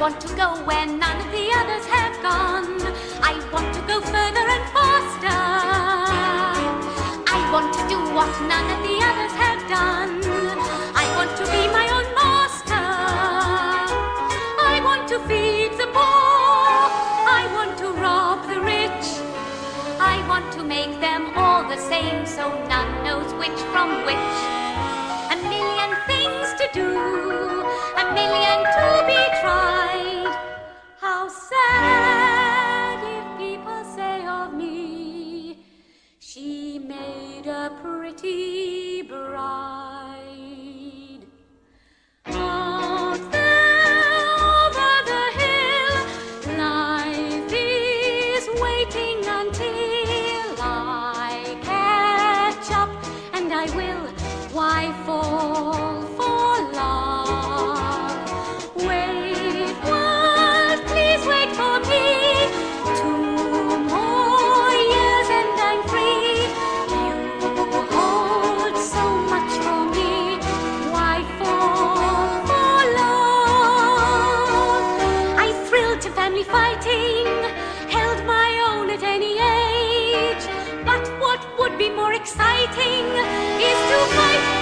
want to go where none of the others have gone. I want to go further and faster. I want to do what none of the others have done. I want to be my own master. I want to feed the poor. I want to rob the rich. I want to make them all the same so none knows which from which. A million things to do, a million pretty bride. Out there over the hill, life is waiting until I catch up, and I will. Why fall be fighting, held my own at any age. But what would be more exciting is to fight.